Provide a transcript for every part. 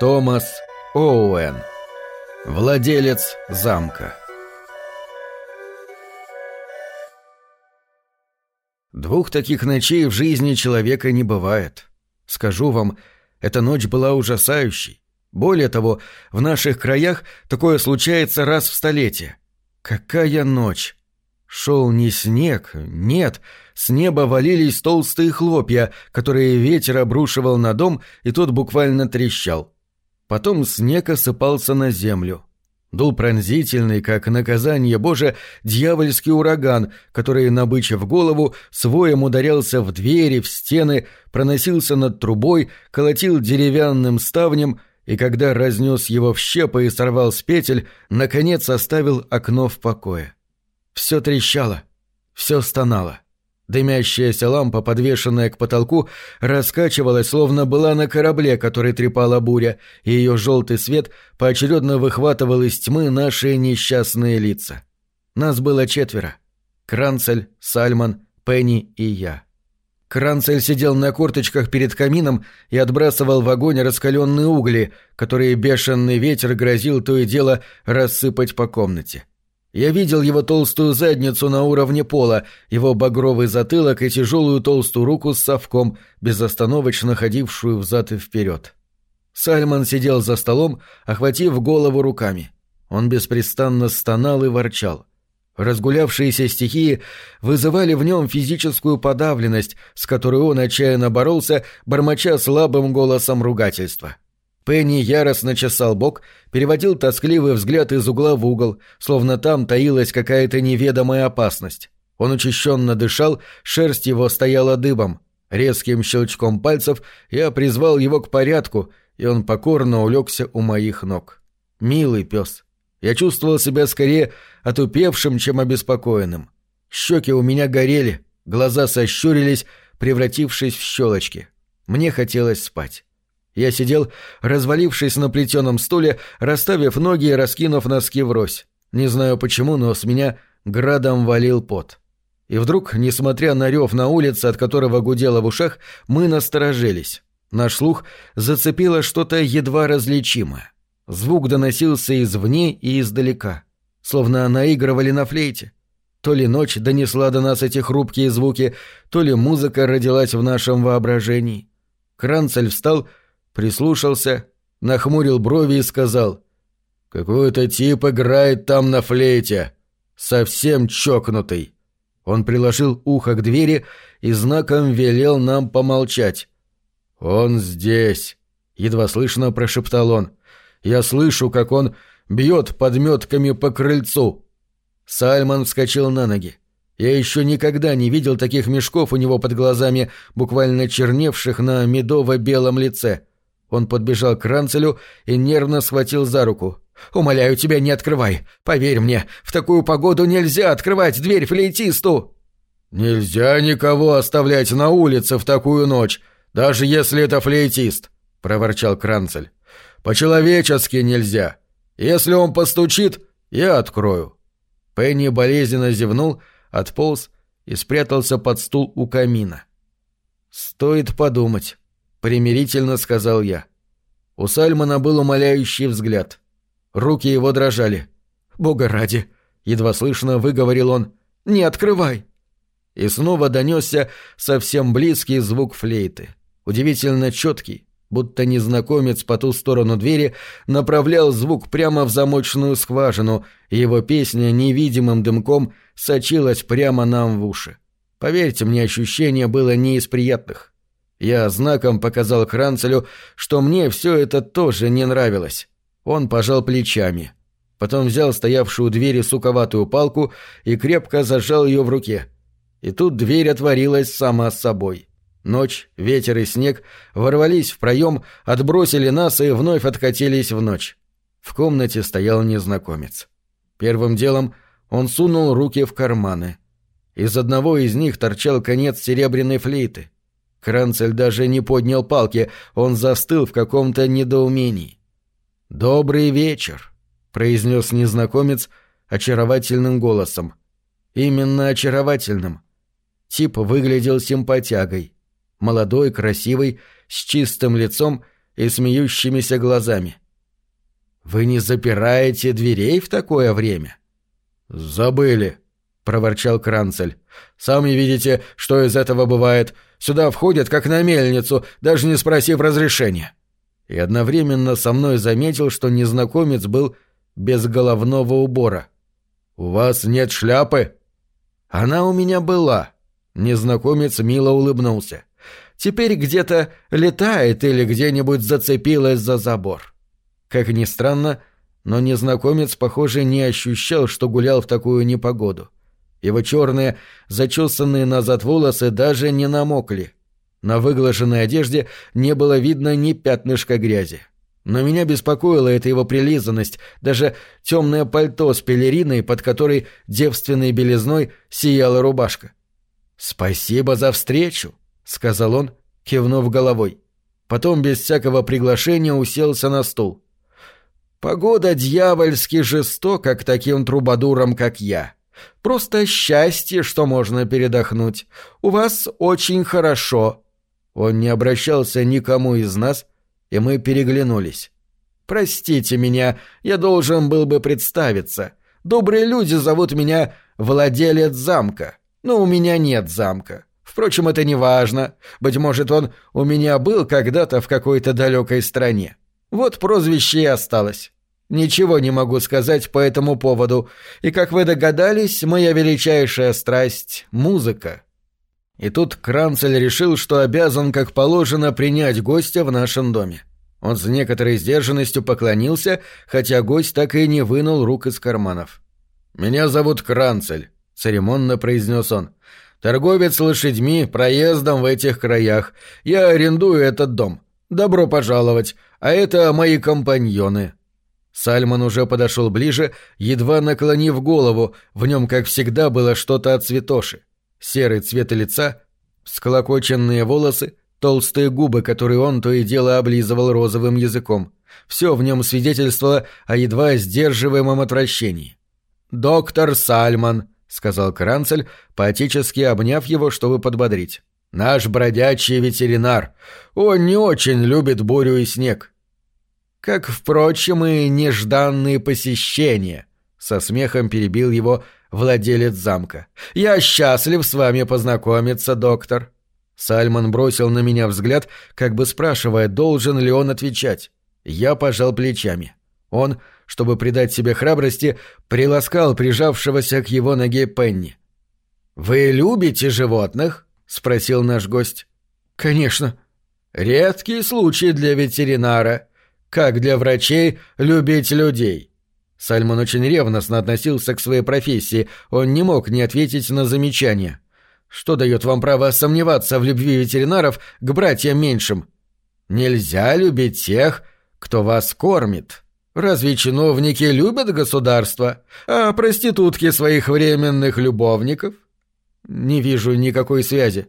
Томас Оуэн. Владелец замка. Двух таких ночей в жизни человека не бывает. Скажу вам, эта ночь была ужасающей. Более того, в наших краях такое случается раз в столетие. Какая ночь! Шел не снег, нет, с неба валились толстые хлопья, которые ветер обрушивал на дом, и тот буквально трещал. Потом снег осыпался на землю. Дул пронзительный, как наказание Божие, дьявольский ураган, который, набычив голову, своем ударялся в двери, в стены, проносился над трубой, колотил деревянным ставнем и, когда разнес его в щепы и сорвал с петель, наконец оставил окно в покое. Все трещало, все стонало. Дымящаяся лампа, подвешенная к потолку, раскачивалась, словно была на корабле, который трепала буря, и ее желтый свет поочередно выхватывал из тьмы наши несчастные лица. Нас было четверо. Кранцель, Сальман, Пенни и я. Кранцель сидел на корточках перед камином и отбрасывал в огонь раскаленные угли, которые бешеный ветер грозил то и дело рассыпать по комнате. Я видел его толстую задницу на уровне пола, его багровый затылок и тяжелую толстую руку с совком, безостановочно ходившую взад и вперед. Сальман сидел за столом, охватив голову руками. Он беспрестанно стонал и ворчал. Разгулявшиеся стихии вызывали в нем физическую подавленность, с которой он отчаянно боролся, бормоча слабым голосом ругательства. — Пенни яростно чесал бок, переводил тоскливый взгляд из угла в угол, словно там таилась какая-то неведомая опасность. Он учащенно дышал, шерсть его стояла дыбом. Резким щелчком пальцев я призвал его к порядку, и он покорно улегся у моих ног. Милый пес. Я чувствовал себя скорее отупевшим, чем обеспокоенным. Щеки у меня горели, глаза сощурились, превратившись в щелочки. Мне хотелось спать. Я сидел, развалившись на плетеном стуле, расставив ноги и раскинув носки врозь. Не знаю почему, но с меня градом валил пот. И вдруг, несмотря на рев на улице, от которого гудело в ушах, мы насторожились. Наш слух зацепило что-то едва различимое. Звук доносился извне и издалека, словно наигрывали на флейте. То ли ночь донесла до нас эти хрупкие звуки, то ли музыка родилась в нашем воображении. Кранцель встал прислушался, нахмурил брови и сказал «Какой-то тип играет там на флейте, совсем чокнутый». Он приложил ухо к двери и знаком велел нам помолчать. «Он здесь», — едва слышно прошептал он. «Я слышу, как он бьет подметками по крыльцу». Сальман вскочил на ноги. Я еще никогда не видел таких мешков у него под глазами, буквально черневших на медово-белом лице. Он подбежал к Ранцелю и нервно схватил за руку. «Умоляю тебя, не открывай. Поверь мне, в такую погоду нельзя открывать дверь флейтисту!» «Нельзя никого оставлять на улице в такую ночь, даже если это флейтист», — проворчал Кранцель. «По-человечески нельзя. Если он постучит, я открою». Пенни болезненно зевнул, отполз и спрятался под стул у камина. «Стоит подумать», — примирительно сказал я. У Сальмана был умоляющий взгляд. Руки его дрожали. «Бога ради!» — едва слышно выговорил он. «Не открывай!» И снова донесся совсем близкий звук флейты. Удивительно четкий, будто незнакомец по ту сторону двери направлял звук прямо в замочную скважину, и его песня невидимым дымком сочилась прямо нам в уши. Поверьте мне, ощущение было не из приятных. Я знаком показал Кранцелю, что мне все это тоже не нравилось. Он пожал плечами. Потом взял стоявшую у двери суковатую палку и крепко зажал ее в руке. И тут дверь отворилась сама собой. Ночь, ветер и снег ворвались в проем, отбросили нас и вновь откатились в ночь. В комнате стоял незнакомец. Первым делом он сунул руки в карманы. Из одного из них торчал конец серебряной флейты — Кранцель даже не поднял палки, он застыл в каком-то недоумении. «Добрый вечер», — произнес незнакомец очаровательным голосом. Именно очаровательным. Тип выглядел симпатягой. Молодой, красивый, с чистым лицом и смеющимися глазами. «Вы не запираете дверей в такое время?» «Забыли», — проворчал Кранцель. «Сами видите, что из этого бывает. Сюда входят, как на мельницу, даже не спросив разрешения». И одновременно со мной заметил, что незнакомец был без головного убора. «У вас нет шляпы?» «Она у меня была». Незнакомец мило улыбнулся. «Теперь где-то летает или где-нибудь зацепилась за забор». Как ни странно, но незнакомец, похоже, не ощущал, что гулял в такую непогоду. Его черные, зачесанные назад волосы даже не намокли. На выглаженной одежде не было видно ни пятнышка грязи. Но меня беспокоила эта его прилизанность, даже темное пальто с пелериной, под которой девственной белизной сияла рубашка. «Спасибо за встречу», — сказал он, кивнув головой. Потом без всякого приглашения уселся на стул. Погода дьявольски жестока к таким трубадурам, как я. Просто счастье, что можно передохнуть. У вас очень хорошо». Он не обращался никому из нас, и мы переглянулись. «Простите меня, я должен был бы представиться. Добрые люди зовут меня владелец замка. Но у меня нет замка. Впрочем, это не важно. Быть может, он у меня был когда-то в какой-то далекой стране. Вот прозвище и осталось. Ничего не могу сказать по этому поводу, и, как вы догадались, моя величайшая страсть — музыка. И тут Кранцель решил, что обязан, как положено, принять гостя в нашем доме. Он с некоторой сдержанностью поклонился, хотя гость так и не вынул рук из карманов. «Меня зовут Кранцель», — церемонно произнес он. «Торговец лошадьми, проездом в этих краях. Я арендую этот дом. Добро пожаловать. А это мои компаньоны». Сальман уже подошел ближе, едва наклонив голову, в нем, как всегда, было что-то от цветоши. Серый цвет лица, сколокоченные волосы, толстые губы, которые он то и дело облизывал розовым языком. Все в нем свидетельствовало о едва сдерживаемом отвращении. «Доктор Сальман», — сказал Кранцель, поотечески обняв его, чтобы подбодрить. «Наш бродячий ветеринар. Он не очень любит бурю и снег как, впрочем, и нежданные посещения», — со смехом перебил его владелец замка. «Я счастлив с вами познакомиться, доктор». Сальман бросил на меня взгляд, как бы спрашивая, должен ли он отвечать. Я пожал плечами. Он, чтобы придать себе храбрости, приласкал прижавшегося к его ноге Пенни. «Вы любите животных?» — спросил наш гость. «Конечно». «Редкий случай для ветеринара. Как для врачей любить людей? Сальмон очень ревностно относился к своей профессии, он не мог не ответить на замечание. Что дает вам право сомневаться в любви ветеринаров к братьям меньшим? Нельзя любить тех, кто вас кормит. Разве чиновники любят государство, а проститутки своих временных любовников? Не вижу никакой связи.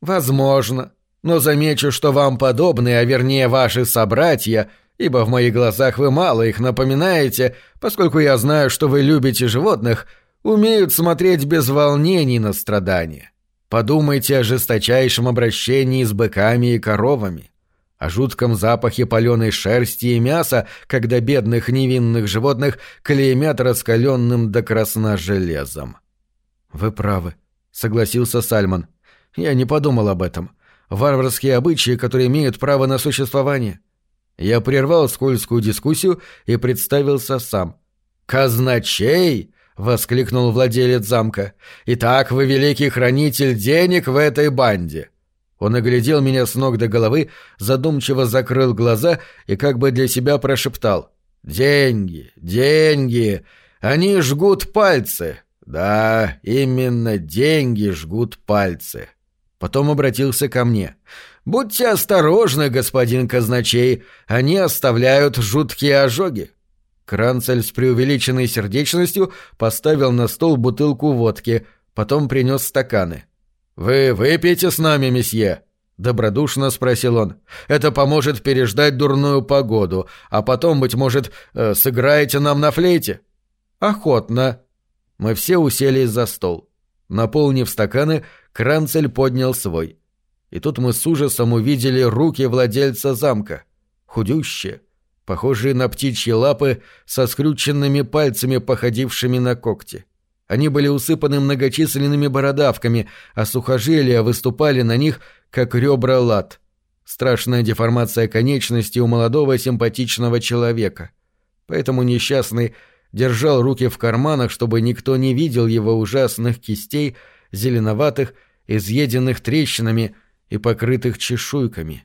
Возможно но замечу, что вам подобные, а вернее ваши собратья, ибо в моих глазах вы мало их напоминаете, поскольку я знаю, что вы любите животных, умеют смотреть без волнений на страдания. Подумайте о жесточайшем обращении с быками и коровами, о жутком запахе паленой шерсти и мяса, когда бедных невинных животных клеймят раскаленным до красна железом. «Вы правы», — согласился Сальман. «Я не подумал об этом варварские обычаи, которые имеют право на существование. Я прервал скользкую дискуссию и представился сам. «Казначей!» — воскликнул владелец замка. «Итак, вы великий хранитель денег в этой банде!» Он оглядел меня с ног до головы, задумчиво закрыл глаза и как бы для себя прошептал. «Деньги, деньги! Они жгут пальцы!» «Да, именно деньги жгут пальцы!» Потом обратился ко мне. «Будьте осторожны, господин казначей, они оставляют жуткие ожоги». Кранцель с преувеличенной сердечностью поставил на стол бутылку водки, потом принес стаканы. «Вы выпьете с нами, месье?» — добродушно спросил он. «Это поможет переждать дурную погоду, а потом, быть может, э, сыграете нам на флейте?» «Охотно». Мы все уселись за стол. Наполнив стаканы, Кранцель поднял свой. И тут мы с ужасом увидели руки владельца замка. худющие, похожие на птичьи лапы со скрюченными пальцами, походившими на когти. Они были усыпаны многочисленными бородавками, а сухожилия выступали на них, как ребра лад. Страшная деформация конечностей у молодого симпатичного человека. Поэтому несчастный держал руки в карманах, чтобы никто не видел его ужасных кистей, зеленоватых, изъеденных трещинами и покрытых чешуйками.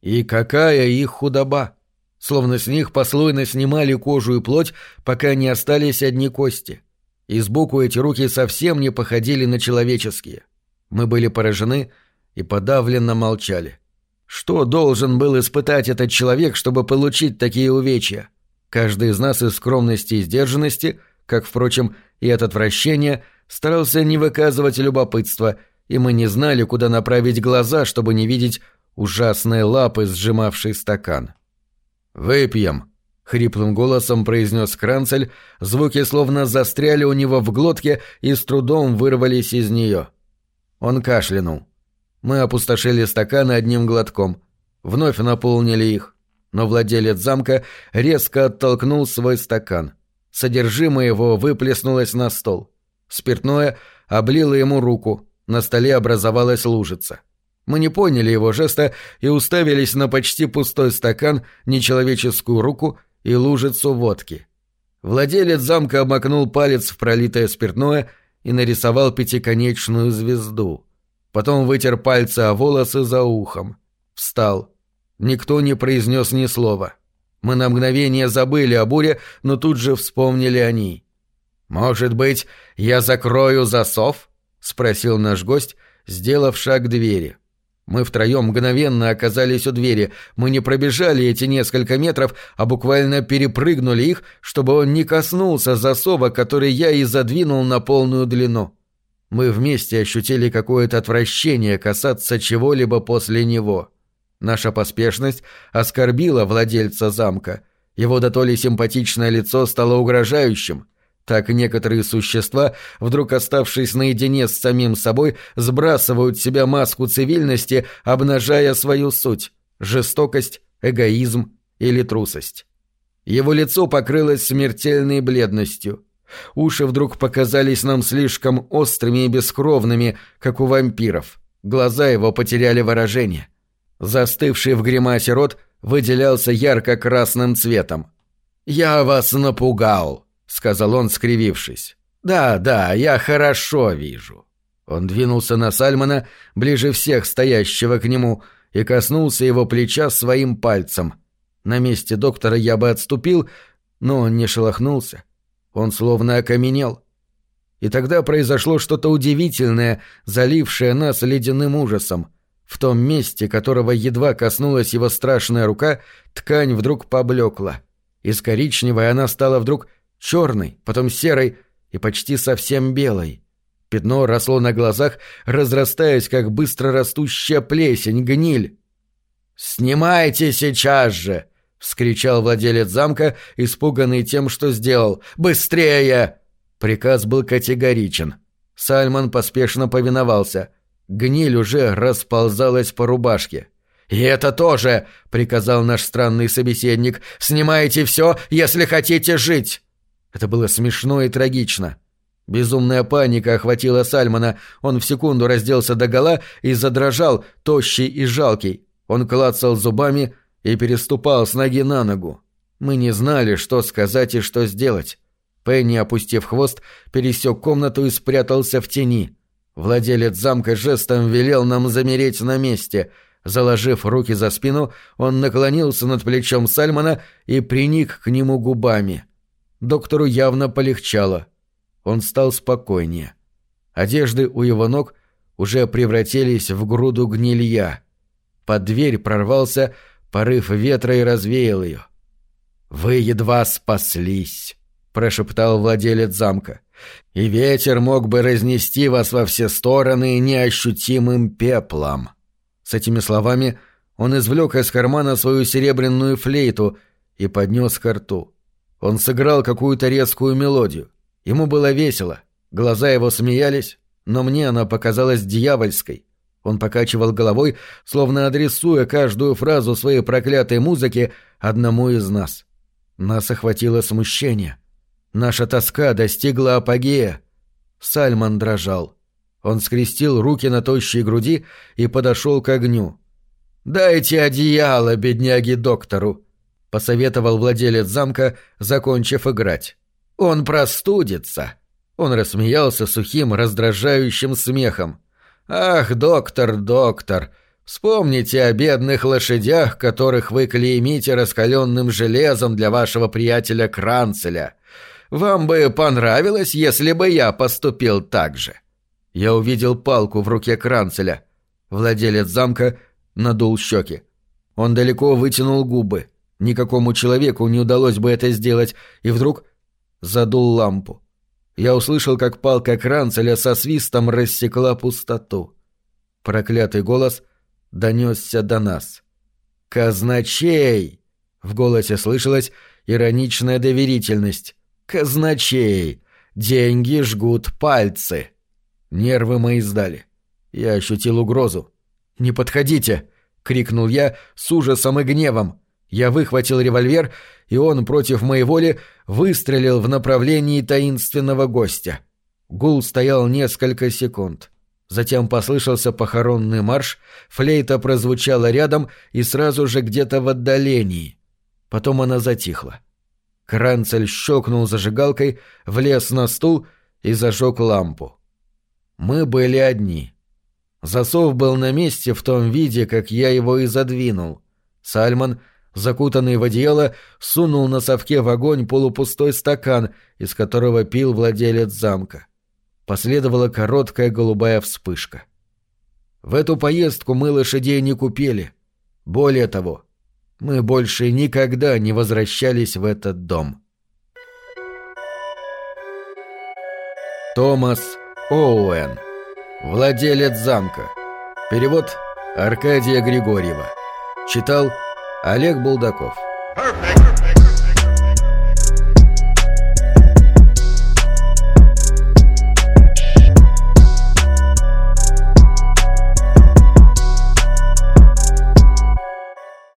И какая их худоба! Словно с них послойно снимали кожу и плоть, пока не остались одни кости. И сбоку эти руки совсем не походили на человеческие. Мы были поражены и подавленно молчали. Что должен был испытать этот человек, чтобы получить такие увечья? Каждый из нас из скромности и сдержанности, как, впрочем, и от отвращения, старался не выказывать любопытства, и мы не знали, куда направить глаза, чтобы не видеть ужасные лапы, сжимавшие стакан. «Выпьем», — хриплым голосом произнес Кранцель, звуки словно застряли у него в глотке и с трудом вырвались из нее. Он кашлянул. Мы опустошили стаканы одним глотком, вновь наполнили их но владелец замка резко оттолкнул свой стакан. Содержимое его выплеснулось на стол. Спиртное облило ему руку, на столе образовалась лужица. Мы не поняли его жеста и уставились на почти пустой стакан, нечеловеческую руку и лужицу водки. Владелец замка обмакнул палец в пролитое спиртное и нарисовал пятиконечную звезду. Потом вытер пальцы о волосы за ухом. Встал. Никто не произнес ни слова. Мы на мгновение забыли о буре, но тут же вспомнили о ней. «Может быть, я закрою засов?» — спросил наш гость, сделав шаг к двери. Мы втроем мгновенно оказались у двери. Мы не пробежали эти несколько метров, а буквально перепрыгнули их, чтобы он не коснулся засова, который я и задвинул на полную длину. Мы вместе ощутили какое-то отвращение касаться чего-либо после него. Наша поспешность оскорбила владельца замка. Его дотоле симпатичное лицо стало угрожающим. Так некоторые существа, вдруг оставшись наедине с самим собой, сбрасывают с себя маску цивильности, обнажая свою суть — жестокость, эгоизм или трусость. Его лицо покрылось смертельной бледностью. Уши вдруг показались нам слишком острыми и бескровными, как у вампиров. Глаза его потеряли выражение. Застывший в гримасе рот выделялся ярко-красным цветом. «Я вас напугал», — сказал он, скривившись. «Да, да, я хорошо вижу». Он двинулся на Сальмана, ближе всех стоящего к нему, и коснулся его плеча своим пальцем. На месте доктора я бы отступил, но он не шелохнулся. Он словно окаменел. И тогда произошло что-то удивительное, залившее нас ледяным ужасом. В том месте, которого едва коснулась его страшная рука, ткань вдруг поблекла. Из коричневой она стала вдруг черной, потом серой и почти совсем белой. Пятно росло на глазах, разрастаясь, как быстро растущая плесень, гниль. «Снимайте сейчас же!» — вскричал владелец замка, испуганный тем, что сделал. «Быстрее!» Приказ был категоричен. Сальман поспешно повиновался — Гниль уже расползалась по рубашке. «И это тоже!» — приказал наш странный собеседник. «Снимайте все, если хотите жить!» Это было смешно и трагично. Безумная паника охватила Сальмана. Он в секунду разделся догола и задрожал, тощий и жалкий. Он клацал зубами и переступал с ноги на ногу. Мы не знали, что сказать и что сделать. Пенни, опустив хвост, пересек комнату и спрятался в тени. Владелец замка жестом велел нам замереть на месте. Заложив руки за спину, он наклонился над плечом Сальмана и приник к нему губами. Доктору явно полегчало. Он стал спокойнее. Одежды у его ног уже превратились в груду гнилья. Под дверь прорвался порыв ветра и развеял ее. «Вы едва спаслись», — прошептал владелец замка и ветер мог бы разнести вас во все стороны неощутимым пеплом». С этими словами он извлек из кармана свою серебряную флейту и поднес к рту. Он сыграл какую-то резкую мелодию. Ему было весело, глаза его смеялись, но мне она показалась дьявольской. Он покачивал головой, словно адресуя каждую фразу своей проклятой музыки одному из нас. Нас охватило смущение. Наша тоска достигла апогея. Сальман дрожал. Он скрестил руки на тощей груди и подошел к огню. «Дайте одеяло, бедняги доктору», — посоветовал владелец замка, закончив играть. «Он простудится». Он рассмеялся сухим, раздражающим смехом. «Ах, доктор, доктор, вспомните о бедных лошадях, которых вы клеймите раскаленным железом для вашего приятеля Кранцеля. Вам бы понравилось, если бы я поступил так же». Я увидел палку в руке Кранцеля. Владелец замка надул щеки. Он далеко вытянул губы. Никакому человеку не удалось бы это сделать, и вдруг задул лампу. Я услышал, как палка Кранцеля со свистом рассекла пустоту. Проклятый голос донесся до нас. «Казначей!» — в голосе слышалась ироничная доверительность. «Казначей! Деньги жгут пальцы!» Нервы мои сдали. Я ощутил угрозу. «Не подходите!» — крикнул я с ужасом и гневом. Я выхватил револьвер, и он против моей воли выстрелил в направлении таинственного гостя. Гул стоял несколько секунд. Затем послышался похоронный марш, флейта прозвучала рядом и сразу же где-то в отдалении. Потом она затихла. Кранцель щелкнул зажигалкой, влез на стул и зажег лампу. Мы были одни. Засов был на месте в том виде, как я его и задвинул. Сальман — закутанный в одеяло, сунул на совке в огонь полупустой стакан, из которого пил владелец замка. Последовала короткая голубая вспышка. В эту поездку мы лошадей не купили. Более того, мы больше никогда не возвращались в этот дом. Томас Оуэн. Владелец замка. Перевод Аркадия Григорьева. Читал Олег Булдаков. Perfect.